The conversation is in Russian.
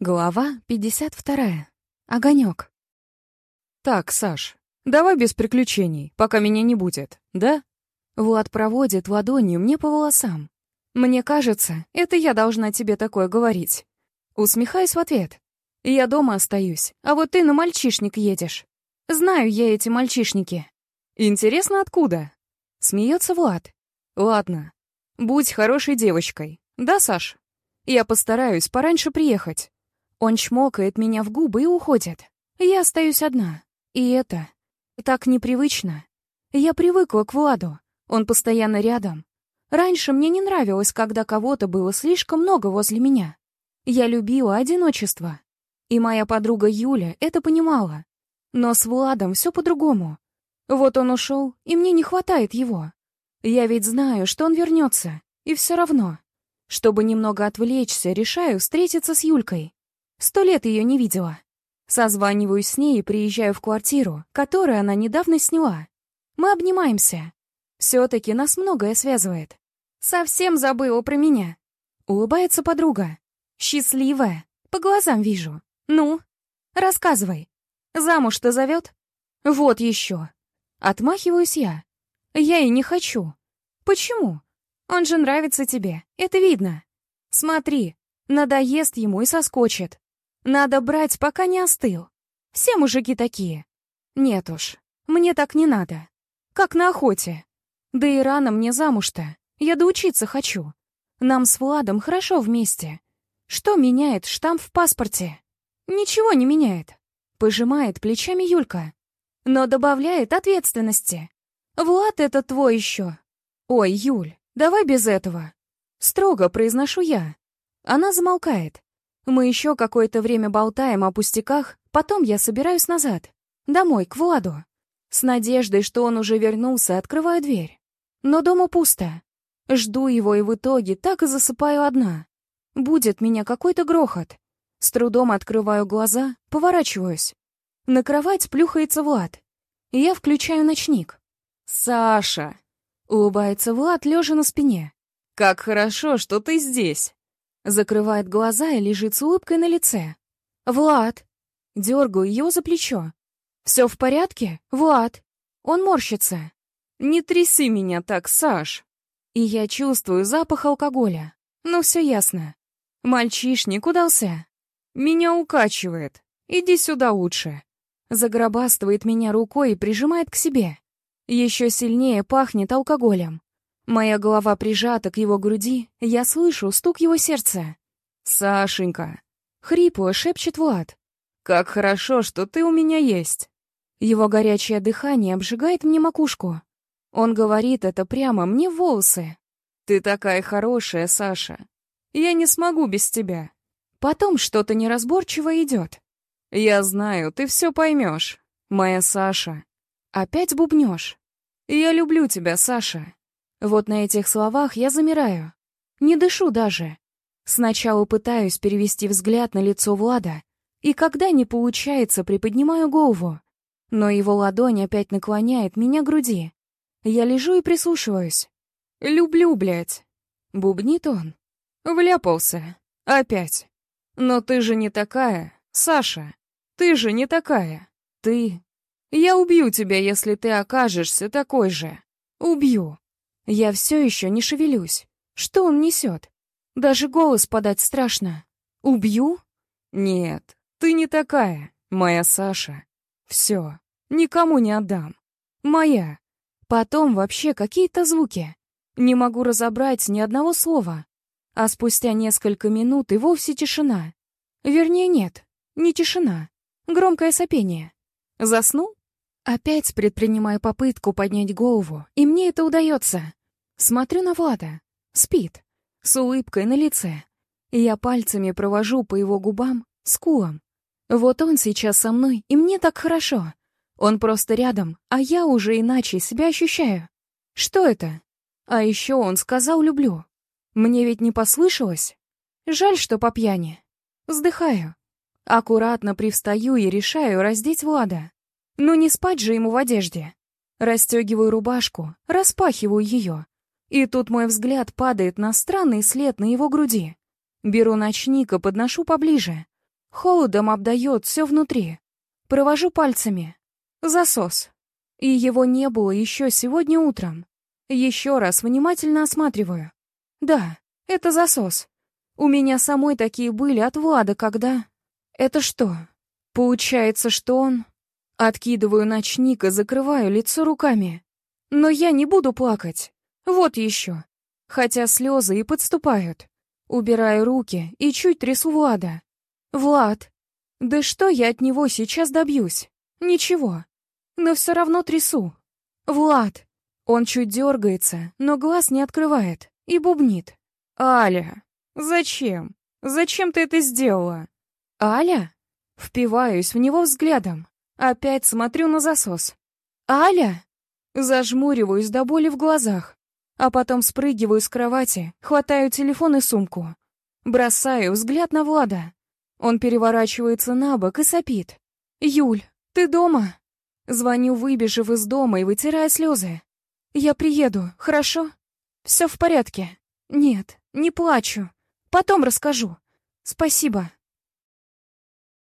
Глава 52. Огонек. «Так, Саш, давай без приключений, пока меня не будет, да?» Влад проводит ладонью мне по волосам. «Мне кажется, это я должна тебе такое говорить». Усмехаюсь в ответ. «Я дома остаюсь, а вот ты на мальчишник едешь. Знаю я эти мальчишники». «Интересно, откуда?» Смеется Влад. «Ладно, будь хорошей девочкой, да, Саш? Я постараюсь пораньше приехать». Он чмокает меня в губы и уходит. Я остаюсь одна. И это так непривычно. Я привыкла к Владу. Он постоянно рядом. Раньше мне не нравилось, когда кого-то было слишком много возле меня. Я любила одиночество. И моя подруга Юля это понимала. Но с Владом все по-другому. Вот он ушел, и мне не хватает его. Я ведь знаю, что он вернется. И все равно. Чтобы немного отвлечься, решаю встретиться с Юлькой. Сто лет ее не видела. Созваниваюсь с ней и приезжаю в квартиру, которую она недавно сняла. Мы обнимаемся. Все-таки нас многое связывает. Совсем забыла про меня. Улыбается подруга. Счастливая. По глазам вижу. Ну, рассказывай. Замуж-то зовет? Вот еще. Отмахиваюсь я. Я и не хочу. Почему? Он же нравится тебе, это видно. Смотри, надоест ему и соскочит. Надо брать, пока не остыл. Все мужики такие. Нет уж, мне так не надо. Как на охоте. Да и рано мне замуж-то. Я доучиться хочу. Нам с Владом хорошо вместе. Что меняет штамп в паспорте? Ничего не меняет. Пожимает плечами Юлька. Но добавляет ответственности. Влад это твой еще. Ой, Юль, давай без этого. Строго произношу я. Она замолкает. Мы еще какое-то время болтаем о пустяках, потом я собираюсь назад. Домой, к Владу. С надеждой, что он уже вернулся, открываю дверь. Но дома пусто. Жду его и в итоге так и засыпаю одна. Будет меня какой-то грохот. С трудом открываю глаза, поворачиваюсь. На кровать плюхается Влад. Я включаю ночник. «Саша!» — улыбается Влад, лежа на спине. «Как хорошо, что ты здесь!» Закрывает глаза и лежит с улыбкой на лице. «Влад!» Дергаю ее за плечо. «Все в порядке? Влад!» Он морщится. «Не тряси меня так, Саш!» И я чувствую запах алкоголя. Ну, все ясно. Мальчишник удался. «Меня укачивает. Иди сюда лучше». Загробастывает меня рукой и прижимает к себе. Еще сильнее пахнет алкоголем. Моя голова прижата к его груди, я слышу стук его сердца. «Сашенька!» — хрипло шепчет Влад. «Как хорошо, что ты у меня есть!» Его горячее дыхание обжигает мне макушку. Он говорит это прямо мне в волосы. «Ты такая хорошая, Саша. Я не смогу без тебя». Потом что-то неразборчиво идет. «Я знаю, ты все поймешь, моя Саша». Опять бубнешь. «Я люблю тебя, Саша». Вот на этих словах я замираю. Не дышу даже. Сначала пытаюсь перевести взгляд на лицо Влада, и когда не получается, приподнимаю голову. Но его ладонь опять наклоняет меня к груди. Я лежу и прислушиваюсь. «Люблю, блядь!» — бубнит он. «Вляпался. Опять. Но ты же не такая, Саша. Ты же не такая. Ты... Я убью тебя, если ты окажешься такой же. Убью. Я все еще не шевелюсь. Что он несет? Даже голос подать страшно. Убью? Нет, ты не такая, моя Саша. Все, никому не отдам. Моя. Потом вообще какие-то звуки. Не могу разобрать ни одного слова. А спустя несколько минут и вовсе тишина. Вернее, нет, не тишина. Громкое сопение. Заснул? Опять предпринимаю попытку поднять голову, и мне это удается. Смотрю на Влада. Спит. С улыбкой на лице. Я пальцами провожу по его губам, скулам. Вот он сейчас со мной, и мне так хорошо. Он просто рядом, а я уже иначе себя ощущаю. Что это? А еще он сказал «люблю». Мне ведь не послышалось? Жаль, что по пьяни. Вздыхаю. Аккуратно привстаю и решаю раздеть Влада. Ну не спать же ему в одежде. Растегиваю рубашку, распахиваю ее. И тут мой взгляд падает на странный след на его груди. Беру ночник и подношу поближе. Холодом обдает все внутри. Провожу пальцами. Засос. И его не было еще сегодня утром. Еще раз внимательно осматриваю. Да, это засос. У меня самой такие были от Влада, когда... Это что? Получается, что он... Откидываю ночник и закрываю лицо руками. Но я не буду плакать. Вот еще. Хотя слезы и подступают. Убираю руки и чуть трясу Влада. Влад. Да что я от него сейчас добьюсь? Ничего. Но все равно трясу. Влад. Он чуть дергается, но глаз не открывает и бубнит. «Аля, зачем? Зачем ты это сделала?» «Аля?» Впиваюсь в него взглядом. Опять смотрю на засос. «Аля?» Зажмуриваюсь до боли в глазах. А потом спрыгиваю с кровати, хватаю телефон и сумку. Бросаю взгляд на Влада. Он переворачивается на бок и сопит. «Юль, ты дома?» Звоню, выбежав из дома и вытирая слезы. «Я приеду, хорошо?» «Все в порядке?» «Нет, не плачу. Потом расскажу. Спасибо».